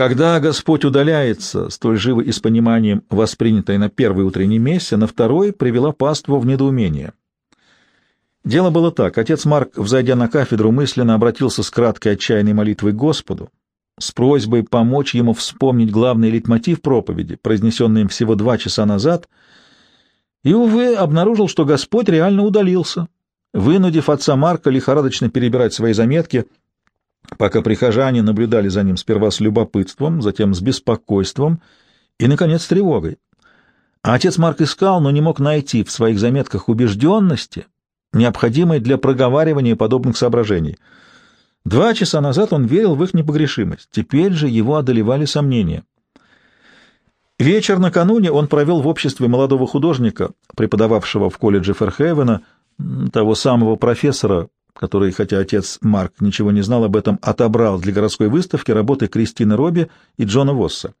Когда Господь удаляется, столь живо и с пониманием, воспринятой на первой утренней мессе, на второй привела паству в недоумение. Дело было так. Отец Марк, взойдя на кафедру, мысленно обратился с краткой отчаянной молитвой к Господу, с просьбой помочь ему вспомнить главный литмотив проповеди, произнесенный им всего два часа назад, и, увы, обнаружил, что Господь реально удалился, вынудив отца Марка лихорадочно перебирать свои заметки, пока прихожане наблюдали за ним сперва с любопытством, затем с беспокойством и, наконец, с тревогой. А отец Марк искал, но не мог найти в своих заметках убежденности, необходимой для проговаривания подобных соображений. Два часа назад он верил в их непогрешимость, теперь же его одолевали сомнения. Вечер накануне он провел в обществе молодого художника, преподававшего в колледже Ферхевена, того самого профессора, который, хотя отец Марк ничего не знал об этом, отобрал для городской выставки работы Кристины Робби и Джона Восса.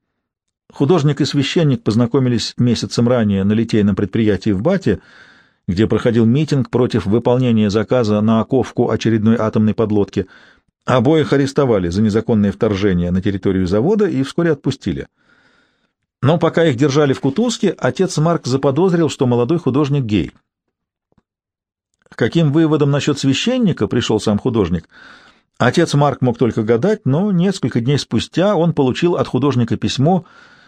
Художник и священник познакомились месяцем ранее на литейном предприятии в Бате, где проходил митинг против выполнения заказа на оковку очередной атомной подлодки. Обоих арестовали за незаконное вторжение на территорию завода и вскоре отпустили. Но пока их держали в Кутузке, отец Марк заподозрил, что молодой художник гей. Каким выводом насчет священника пришел сам художник? Отец Марк мог только гадать, но несколько дней спустя он получил от художника письмо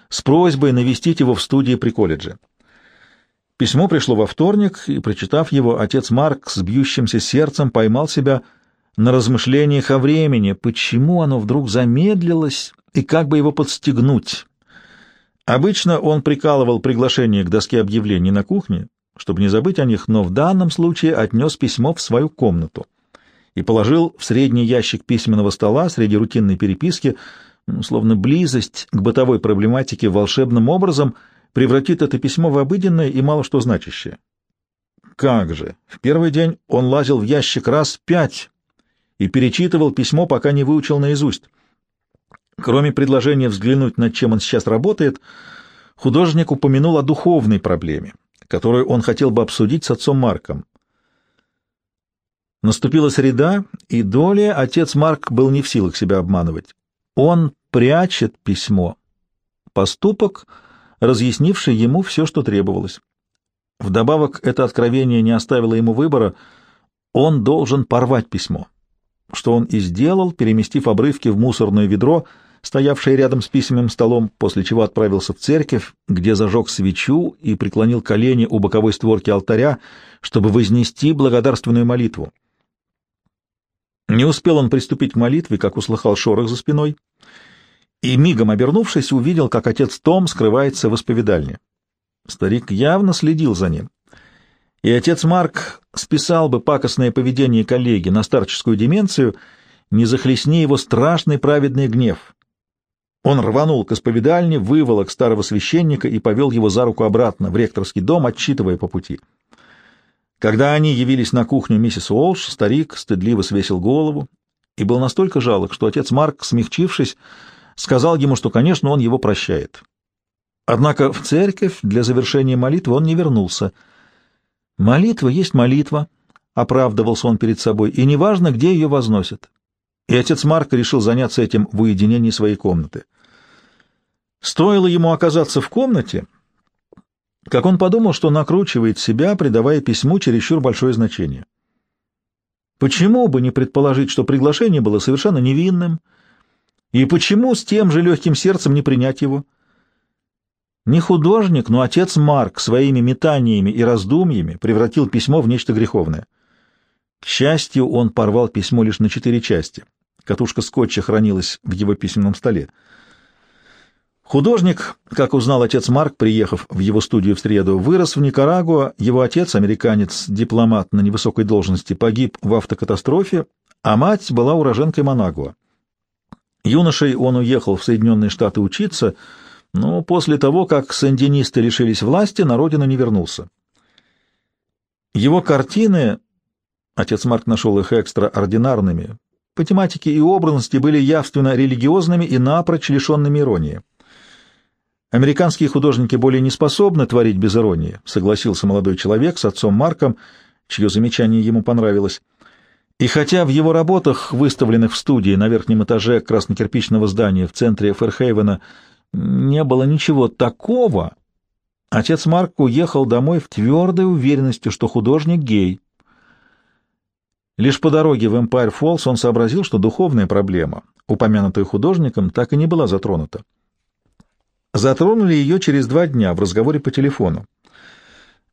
с просьбой навестить его в студии при колледже. Письмо пришло во вторник, и, прочитав его, отец Марк с бьющимся сердцем поймал себя на размышлениях о времени, почему оно вдруг замедлилось и как бы его подстегнуть. Обычно он прикалывал приглашение к доске объявлений на кухне, чтобы не забыть о них, но в данном случае отнес письмо в свою комнату и положил в средний ящик письменного стола среди рутинной переписки, словно близость к бытовой проблематике волшебным образом — превратит это письмо в обыденное и мало что значащее. Как же! В первый день он лазил в ящик раз пять и перечитывал письмо, пока не выучил наизусть. Кроме предложения взглянуть, над чем он сейчас работает, художник упомянул о духовной проблеме, которую он хотел бы обсудить с отцом Марком. Наступила среда, и доля отец Марк был не в силах себя обманывать. Он прячет письмо. Поступок — разъяснивший ему все, что требовалось. Вдобавок, это откровение не оставило ему выбора, он должен порвать письмо, что он и сделал, переместив обрывки в мусорное ведро, стоявшее рядом с письменным столом, после чего отправился в церковь, где зажег свечу и преклонил колени у боковой створки алтаря, чтобы вознести благодарственную молитву. Не успел он приступить к молитве, как услыхал шорох за спиной — и, мигом обернувшись, увидел, как отец Том скрывается в исповедальне. Старик явно следил за ним. И отец Марк списал бы пакостное поведение коллеги на старческую деменцию, не захлестни его страшный праведный гнев. Он рванул к исповедальне, выволок старого священника и повел его за руку обратно в ректорский дом, отчитывая по пути. Когда они явились на кухню миссис Уолш, старик стыдливо свесил голову и был настолько жалок, что отец Марк, смягчившись, сказал ему, что, конечно, он его прощает. Однако в церковь для завершения молитвы он не вернулся. «Молитва есть молитва», — оправдывался он перед собой, — «и неважно, где ее возносят». И отец Марк решил заняться этим в уединении своей комнаты. Стоило ему оказаться в комнате, как он подумал, что накручивает себя, придавая письму чересчур большое значение. Почему бы не предположить, что приглашение было совершенно невинным, — и почему с тем же легким сердцем не принять его? Не художник, но отец Марк своими метаниями и раздумьями превратил письмо в нечто греховное. К счастью, он порвал письмо лишь на четыре части. Катушка скотча хранилась в его письменном столе. Художник, как узнал отец Марк, приехав в его студию в среду, вырос в Никарагуа, его отец, американец, дипломат на невысокой должности, погиб в автокатастрофе, а мать была уроженкой Манагуа. Юношей он уехал в Соединенные Штаты учиться, но после того, как сандинисты лишились власти, на родину не вернулся. Его картины, отец Марк нашел их экстраординарными, по и образности были явственно религиозными и напрочь лишенными иронии. Американские художники более не способны творить без иронии, согласился молодой человек с отцом Марком, чье замечание ему понравилось. И хотя в его работах, выставленных в студии на верхнем этаже краснокирпичного здания в центре Ферхейвена, не было ничего такого, отец Марк уехал домой в твердой уверенности, что художник гей. Лишь по дороге в Эмпайр Фоллс он сообразил, что духовная проблема, упомянутая художником, так и не была затронута. Затронули ее через два дня в разговоре по телефону.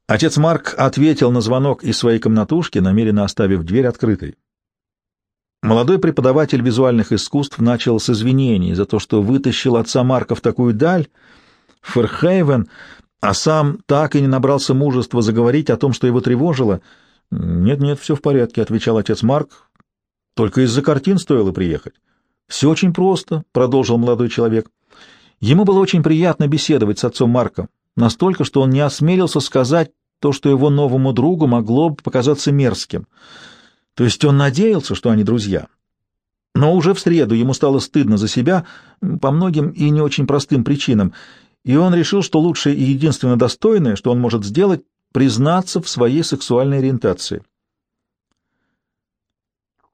Отец Марк ответил на звонок из своей комнатушки, намеренно оставив дверь открытой. Молодой преподаватель визуальных искусств начал с извинений за то, что вытащил отца Марка в такую даль, Ферхейвен, а сам так и не набрался мужества заговорить о том, что его тревожило. «Нет-нет, все в порядке», — отвечал отец Марк. «Только из-за картин стоило приехать». «Все очень просто», — продолжил молодой человек. Ему было очень приятно беседовать с отцом Марка, настолько, что он не осмелился сказать то, что его новому другу могло бы показаться мерзким. То есть он надеялся, что они друзья. Но уже в среду ему стало стыдно за себя по многим и не очень простым причинам, и он решил, что лучшее и единственно достойное, что он может сделать, признаться в своей сексуальной ориентации.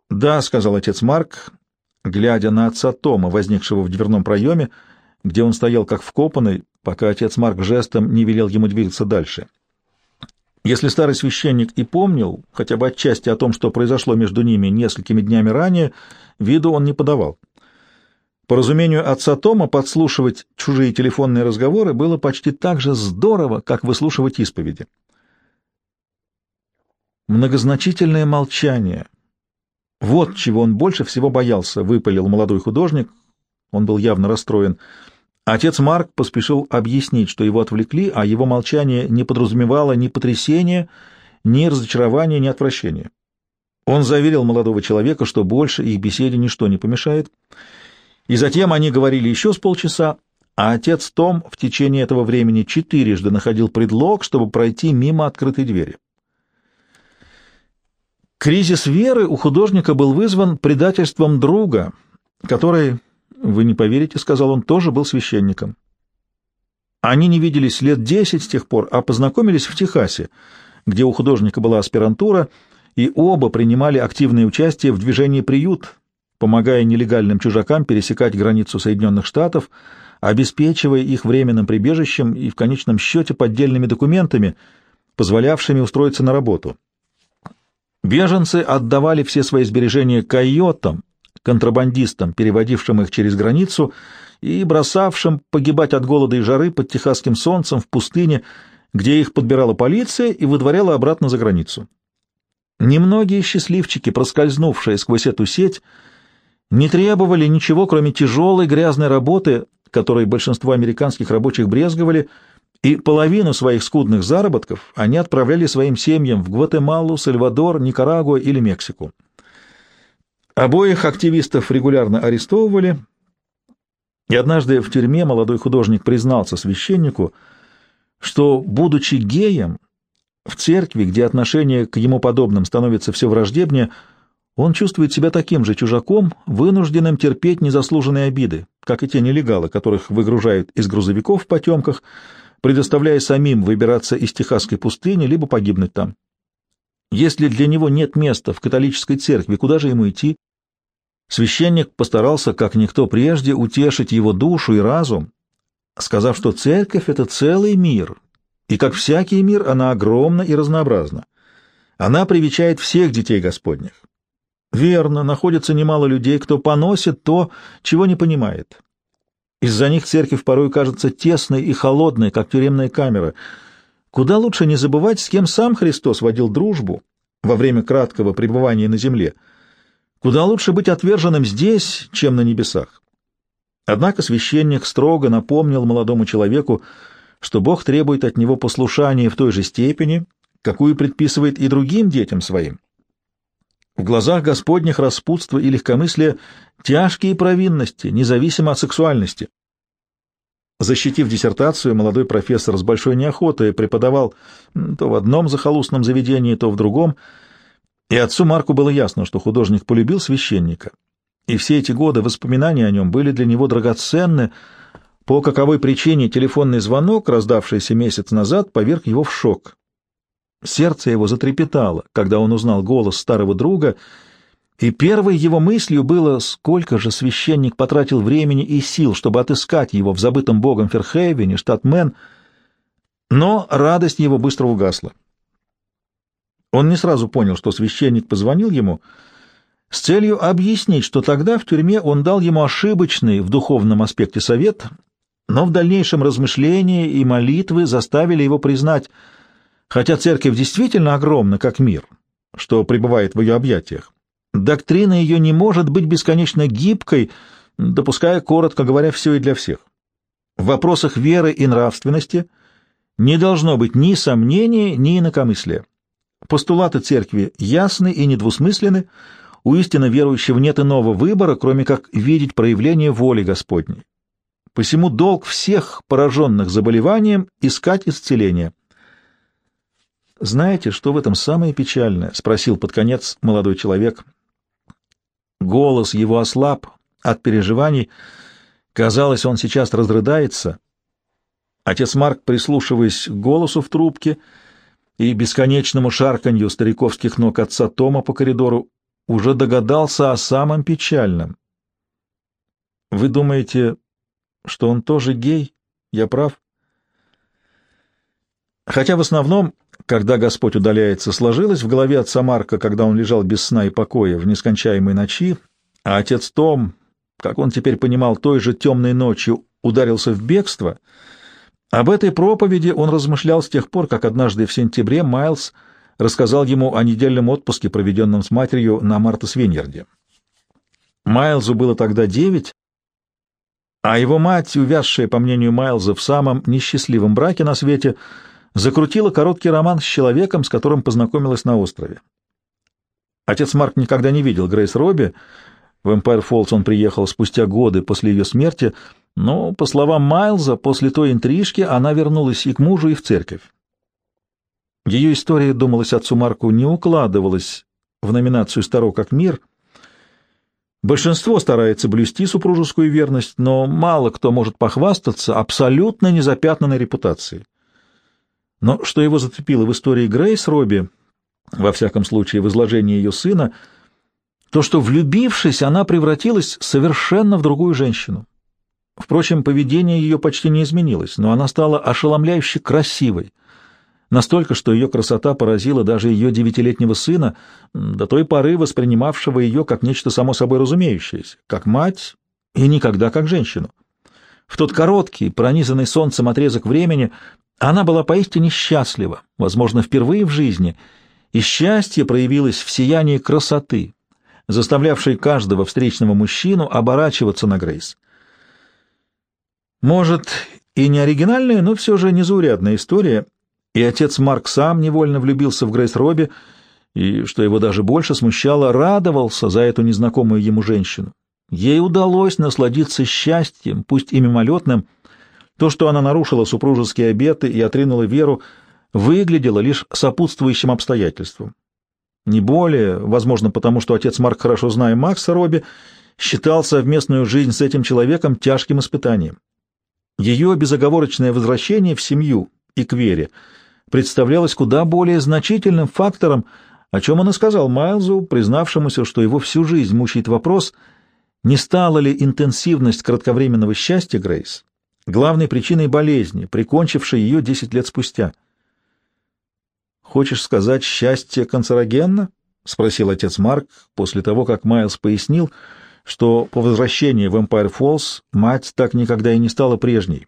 «Да», — сказал отец Марк, глядя на отца Тома, возникшего в дверном проеме, где он стоял как вкопанный, пока отец Марк жестом не велел ему двигаться дальше. Если старый священник и помнил хотя бы отчасти о том, что произошло между ними несколькими днями ранее, виду он не подавал. По разумению отца Тома, подслушивать чужие телефонные разговоры было почти так же здорово, как выслушивать исповеди. Многозначительное молчание. Вот чего он больше всего боялся, выпалил молодой художник. Он был явно расстроен. Отец Марк поспешил объяснить, что его отвлекли, а его молчание не подразумевало ни потрясения, ни разочарования, ни отвращения. Он заверил молодого человека, что больше их беседе ничто не помешает, и затем они говорили еще с полчаса, а отец Том в течение этого времени четырежды находил предлог, чтобы пройти мимо открытой двери. Кризис веры у художника был вызван предательством друга, который «Вы не поверите», — сказал он, — тоже был священником. Они не виделись лет десять с тех пор, а познакомились в Техасе, где у художника была аспирантура, и оба принимали активное участие в движении «Приют», помогая нелегальным чужакам пересекать границу Соединенных Штатов, обеспечивая их временным прибежищем и, в конечном счете, поддельными документами, позволявшими устроиться на работу. Беженцы отдавали все свои сбережения койотам, контрабандистам, переводившим их через границу и бросавшим погибать от голода и жары под техасским солнцем в пустыне, где их подбирала полиция и выдворяла обратно за границу. Немногие счастливчики, проскользнувшие сквозь эту сеть, не требовали ничего, кроме тяжелой грязной работы, которой большинство американских рабочих брезговали, и половину своих скудных заработков они отправляли своим семьям в Гватемалу, Сальвадор, Никарагуа или Мексику. Обоих активистов регулярно арестовывали, и однажды в тюрьме молодой художник признался священнику, что, будучи геем, в церкви, где отношение к ему подобным становится все враждебнее, он чувствует себя таким же чужаком, вынужденным терпеть незаслуженные обиды, как и те нелегалы, которых выгружают из грузовиков в потемках, предоставляя самим выбираться из техасской пустыни, либо погибнуть там. Если для него нет места в католической церкви, куда же ему идти? Священник постарался, как никто прежде, утешить его душу и разум, сказав, что церковь — это целый мир, и, как всякий мир, она огромна и разнообразна. Она привечает всех детей Господних. Верно, находится немало людей, кто поносит то, чего не понимает. Из-за них церковь порой кажется тесной и холодной, как тюремная камера. Куда лучше не забывать, с кем сам Христос водил дружбу во время краткого пребывания на земле — Куда лучше быть отверженным здесь, чем на небесах. Однако священник строго напомнил молодому человеку, что Бог требует от него послушания в той же степени, какую предписывает и другим детям своим. В глазах Господних распутство и легкомыслие — тяжкие провинности, независимо от сексуальности. Защитив диссертацию, молодой профессор с большой неохотой преподавал то в одном захолустном заведении, то в другом — и отцу Марку было ясно, что художник полюбил священника, и все эти годы воспоминания о нем были для него драгоценны, по каковой причине телефонный звонок, раздавшийся месяц назад, поверг его в шок. Сердце его затрепетало, когда он узнал голос старого друга и первой его мыслью было, сколько же священник потратил времени и сил, чтобы отыскать его в забытом богом Ферхейвене, штат Мэн, но радость его быстро угасла. Он не сразу понял, что священник позвонил ему с целью объяснить, что тогда в тюрьме он дал ему ошибочный в духовном аспекте совет, но в дальнейшем размышления и молитвы заставили его признать, хотя церковь действительно огромна, как мир, что пребывает в ее объятиях, доктрина ее не может быть бесконечно гибкой, допуская, коротко говоря, все и для всех. В вопросах веры и нравственности не должно быть ни сомнений, ни инакомыслия. Постулаты церкви ясны и недвусмысленны, у истинно верующего нет иного выбора, кроме как видеть проявление воли Господней. Посему долг всех пораженных заболеванием — искать исцеление. «Знаете, что в этом самое печальное?» — спросил под конец молодой человек. Голос его ослаб от переживаний. Казалось, он сейчас разрыдается. Отец Марк, прислушиваясь к голосу в трубке и бесконечному шарканью стариковских ног отца Тома по коридору, уже догадался о самом печальном. «Вы думаете, что он тоже гей? Я прав?» Хотя в основном, когда Господь удаляется, сложилось в голове отца Марка, когда он лежал без сна и покоя в нескончаемой ночи, а отец Том, как он теперь понимал, той же темной ночью ударился в бегство, об этой проповеди он размышлял с тех пор, как однажды в сентябре Майлз рассказал ему о недельном отпуске, проведенном с матерью на Марта-Свиньерде. Майлзу было тогда девять, а его мать, увязшая, по мнению Майлза, в самом несчастливом браке на свете, закрутила короткий роман с человеком, с которым познакомилась на острове. Отец Марк никогда не видел Грейс Робби, в Эмпайр Фоллс он приехал спустя годы после ее смерти, но, по словам Майлза, после той интрижки она вернулась и к мужу, и в церковь. Ее история, думалось отцу Марку, не укладывалась в номинацию «Старо как мир». Большинство старается блюсти супружескую верность, но мало кто может похвастаться абсолютно незапятнанной репутацией. Но что его зацепило в истории Грейс Робби, во всяком случае в изложении ее сына, то, что, влюбившись, она превратилась совершенно в другую женщину. Впрочем, поведение ее почти не изменилось, но она стала ошеломляюще красивой — настолько, что ее красота поразила даже ее девятилетнего сына, до той поры воспринимавшего ее как нечто само собой разумеющееся, как мать и никогда как женщину. В тот короткий, пронизанный солнцем отрезок времени она была поистине счастлива, возможно, впервые в жизни, и счастье проявилось в сиянии красоты, заставлявшей каждого встречного мужчину оборачиваться на Грейс. Может, и не оригинальная, но все же незаурядная история, и отец Марк сам невольно влюбился в Грейс Робби, и, что его даже больше смущало, радовался за эту незнакомую ему женщину. Ей удалось насладиться счастьем, пусть и мимолетным. То, что она нарушила супружеские обеты и отринула веру, выглядело лишь сопутствующим обстоятельством. Не более, возможно, потому что отец Марк, хорошо зная Макса Робби, считал совместную жизнь с этим человеком тяжким испытанием. Ее безоговорочное возвращение в семью и к вере — представлялось куда более значительным фактором, о чем он и сказал Майлзу, признавшемуся, что его всю жизнь мучает вопрос, не стала ли интенсивность кратковременного счастья Грейс главной причиной болезни, прикончившей ее десять лет спустя. «Хочешь сказать, счастье канцерогенно?» — спросил отец Марк после того, как Майлз пояснил, что по возвращении в Эмпайр Фоллс мать так никогда и не стала прежней.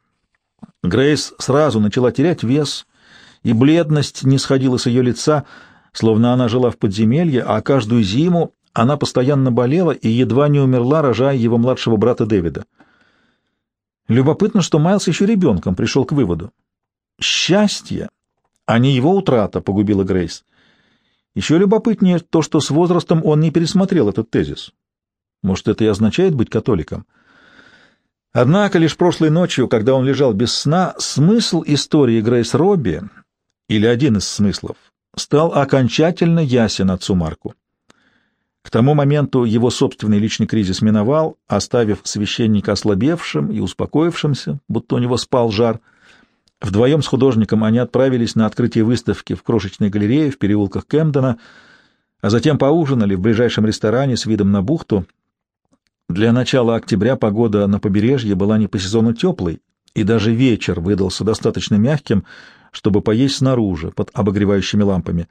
Грейс сразу начала терять вес, и бледность не сходила с ее лица, словно она жила в подземелье, а каждую зиму она постоянно болела и едва не умерла, рожая его младшего брата Дэвида. Любопытно, что Майлз еще ребенком пришел к выводу. Счастье, а не его утрата, погубила Грейс. Еще любопытнее то, что с возрастом он не пересмотрел этот тезис. Может, это и означает быть католиком? Однако лишь прошлой ночью, когда он лежал без сна, смысл истории Грейс Робби или один из смыслов, стал окончательно ясен отцу Марку. К тому моменту его собственный личный кризис миновал, оставив священника ослабевшим и успокоившимся, будто у него спал жар. Вдвоем с художником они отправились на открытие выставки в крошечной галерее в переулках Кэмдена. а затем поужинали в ближайшем ресторане с видом на бухту. Для начала октября погода на побережье была не по сезону теплой, и даже вечер выдался достаточно мягким, чтобы поесть снаружи, под обогревающими лампами.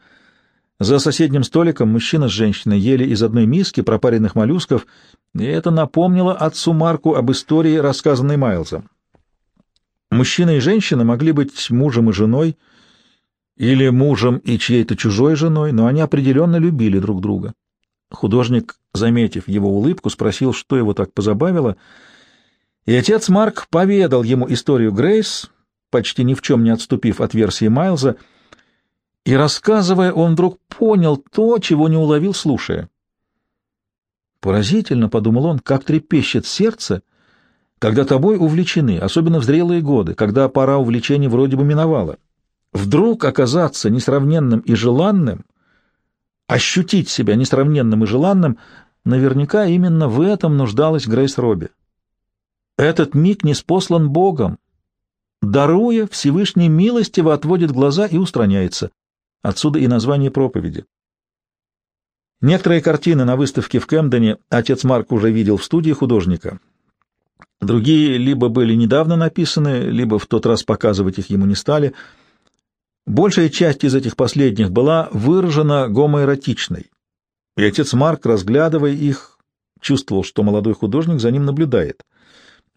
За соседним столиком мужчина с женщиной ели из одной миски пропаренных моллюсков, и это напомнило отцу Марку об истории, рассказанной Майлзом. Мужчина и женщина могли быть мужем и женой, или мужем и чьей-то чужой женой, но они определенно любили друг друга. Художник, заметив его улыбку, спросил, что его так позабавило, и отец Марк поведал ему историю Грейс, почти ни в чем не отступив от версии Майлза, и, рассказывая, он вдруг понял то, чего не уловил, слушая. «Поразительно», — подумал он, — «как трепещет сердце, когда тобой увлечены, особенно в зрелые годы, когда пора увлечений вроде бы миновала. Вдруг оказаться несравненным и желанным, ощутить себя несравненным и желанным, наверняка именно в этом нуждалась Грейс Робби. Этот миг не спослан Богом. Даруя, Всевышний милостиво отводит глаза и устраняется. Отсюда и название проповеди. Некоторые картины на выставке в Кэмдене отец Марк уже видел в студии художника. Другие либо были недавно написаны, либо в тот раз показывать их ему не стали. Большая часть из этих последних была выражена гомоэротичной, и отец Марк, разглядывая их, чувствовал, что молодой художник за ним наблюдает —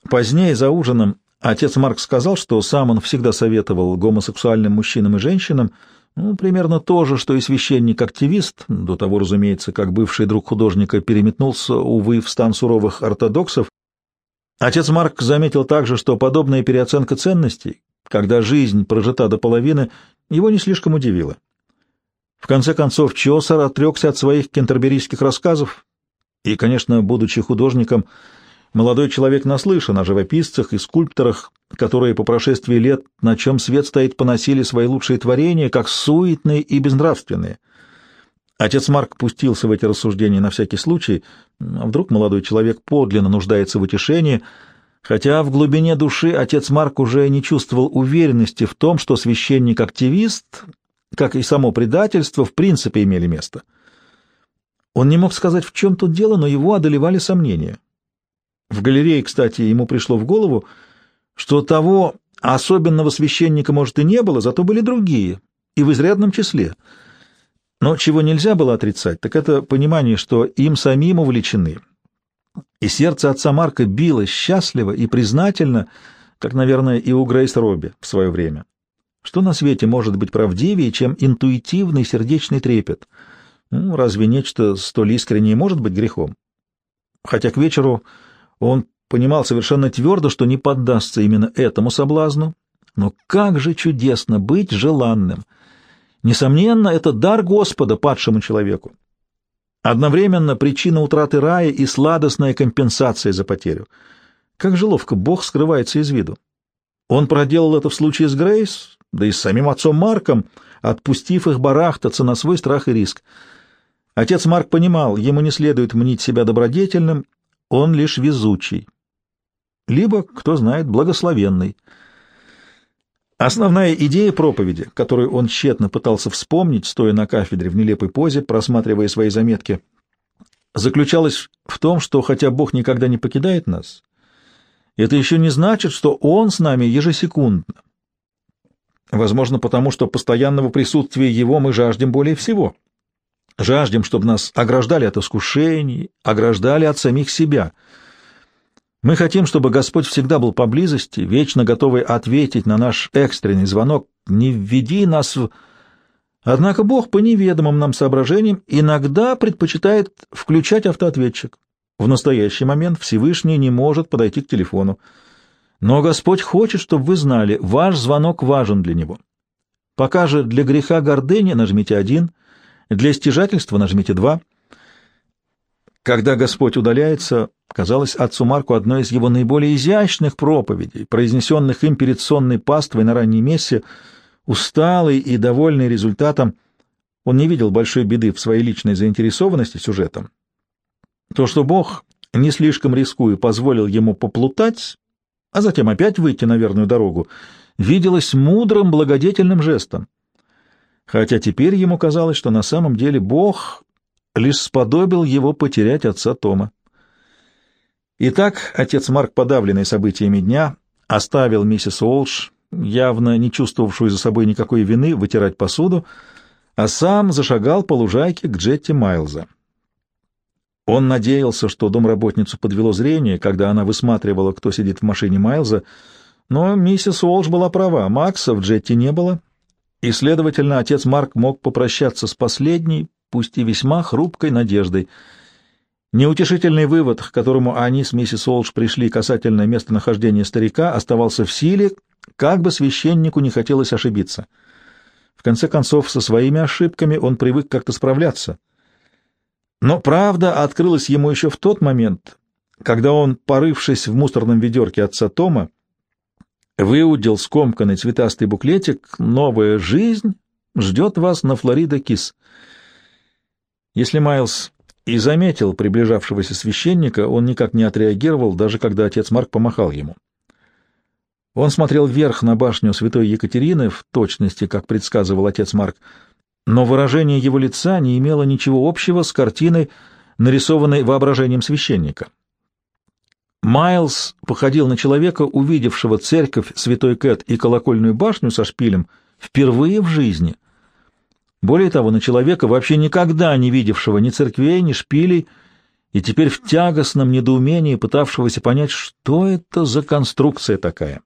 Позднее, за ужином, отец Марк сказал, что сам он всегда советовал гомосексуальным мужчинам и женщинам ну, примерно то же, что и священник-активист, до того, разумеется, как бывший друг художника переметнулся, увы, в стан суровых ортодоксов. Отец Марк заметил также, что подобная переоценка ценностей, когда жизнь прожита до половины, его не слишком удивила. В конце концов, Чосер отрекся от своих кентерберийских рассказов и, конечно, будучи художником, Молодой человек наслышан о живописцах и скульпторах, которые по прошествии лет, на чем свет стоит, поносили свои лучшие творения, как суетные и безнравственные. Отец Марк пустился в эти рассуждения на всякий случай, а вдруг молодой человек подлинно нуждается в утешении, хотя в глубине души отец Марк уже не чувствовал уверенности в том, что священник-активист, как и само предательство, в принципе имели место. Он не мог сказать, в чем тут дело, но его одолевали сомнения. В галерее, кстати, ему пришло в голову, что того особенного священника, может, и не было, зато были другие, и в изрядном числе. Но чего нельзя было отрицать, так это понимание, что им самим увлечены. И сердце отца Марка билось счастливо и признательно, как, наверное, и у Грейс Робби в свое время. Что на свете может быть правдивее, чем интуитивный сердечный трепет? Ну, разве нечто столь искреннее может быть грехом? Хотя к вечеру он понимал совершенно твердо, что не поддастся именно этому соблазну, но как же чудесно быть желанным! Несомненно, это дар Господа падшему человеку. Одновременно причина утраты рая и сладостная компенсация за потерю. Как же ловко Бог скрывается из виду. Он проделал это в случае с Грейс, да и с самим отцом Марком, отпустив их барахтаться на свой страх и риск. Отец Марк понимал, ему не следует мнить себя добродетельным он лишь везучий, либо, кто знает, благословенный. Основная идея проповеди, которую он тщетно пытался вспомнить, стоя на кафедре в нелепой позе, просматривая свои заметки, заключалась в том, что хотя Бог никогда не покидает нас, это еще не значит, что Он с нами ежесекундно. Возможно, потому что постоянного присутствия Его мы жаждем более всего. Жаждем, чтобы нас ограждали от искушений, ограждали от самих себя. Мы хотим, чтобы Господь всегда был поблизости, вечно готовый ответить на наш экстренный звонок «Не введи нас в...» Однако Бог по неведомым нам соображениям иногда предпочитает включать автоответчик. В настоящий момент Всевышний не может подойти к телефону. Но Господь хочет, чтобы вы знали, ваш звонок важен для Него. Пока же для греха гордыни нажмите один, для стяжательства нажмите два. Когда Господь удаляется, казалось отцу Марку одной из его наиболее изящных проповедей, произнесенных им перед сонной паствой на ранней мессе, усталый и довольный результатом, он не видел большой беды в своей личной заинтересованности сюжетом. То, что Бог, не слишком рискуя, позволил ему поплутать, а затем опять выйти на верную дорогу, виделось мудрым благодетельным жестом хотя теперь ему казалось, что на самом деле Бог лишь сподобил его потерять отца Тома. Итак, отец Марк, подавленный событиями дня, оставил миссис Уолш, явно не чувствовавшую за собой никакой вины, вытирать посуду, а сам зашагал по лужайке к Джетти Майлза. Он надеялся, что домработницу подвело зрение, когда она высматривала, кто сидит в машине Майлза, но миссис Уолш была права, Макса в Джетти не было, и, следовательно, отец Марк мог попрощаться с последней, пусть и весьма хрупкой надеждой. Неутешительный вывод, к которому они с миссис Уолш пришли касательно местонахождения старика, оставался в силе, как бы священнику не хотелось ошибиться. В конце концов, со своими ошибками он привык как-то справляться. Но правда открылась ему еще в тот момент, когда он, порывшись в мусорном ведерке отца Тома, выудил скомканный цветастый буклетик «Новая жизнь ждет вас на Флорида Кис». Если Майлз и заметил приближавшегося священника, он никак не отреагировал, даже когда отец Марк помахал ему. Он смотрел вверх на башню святой Екатерины, в точности, как предсказывал отец Марк, но выражение его лица не имело ничего общего с картиной, нарисованной воображением священника. Майлз походил на человека, увидевшего церковь Святой Кэт и колокольную башню со шпилем впервые в жизни. Более того, на человека, вообще никогда не видевшего ни церквей, ни шпилей, и теперь в тягостном недоумении пытавшегося понять, что это за конструкция такая.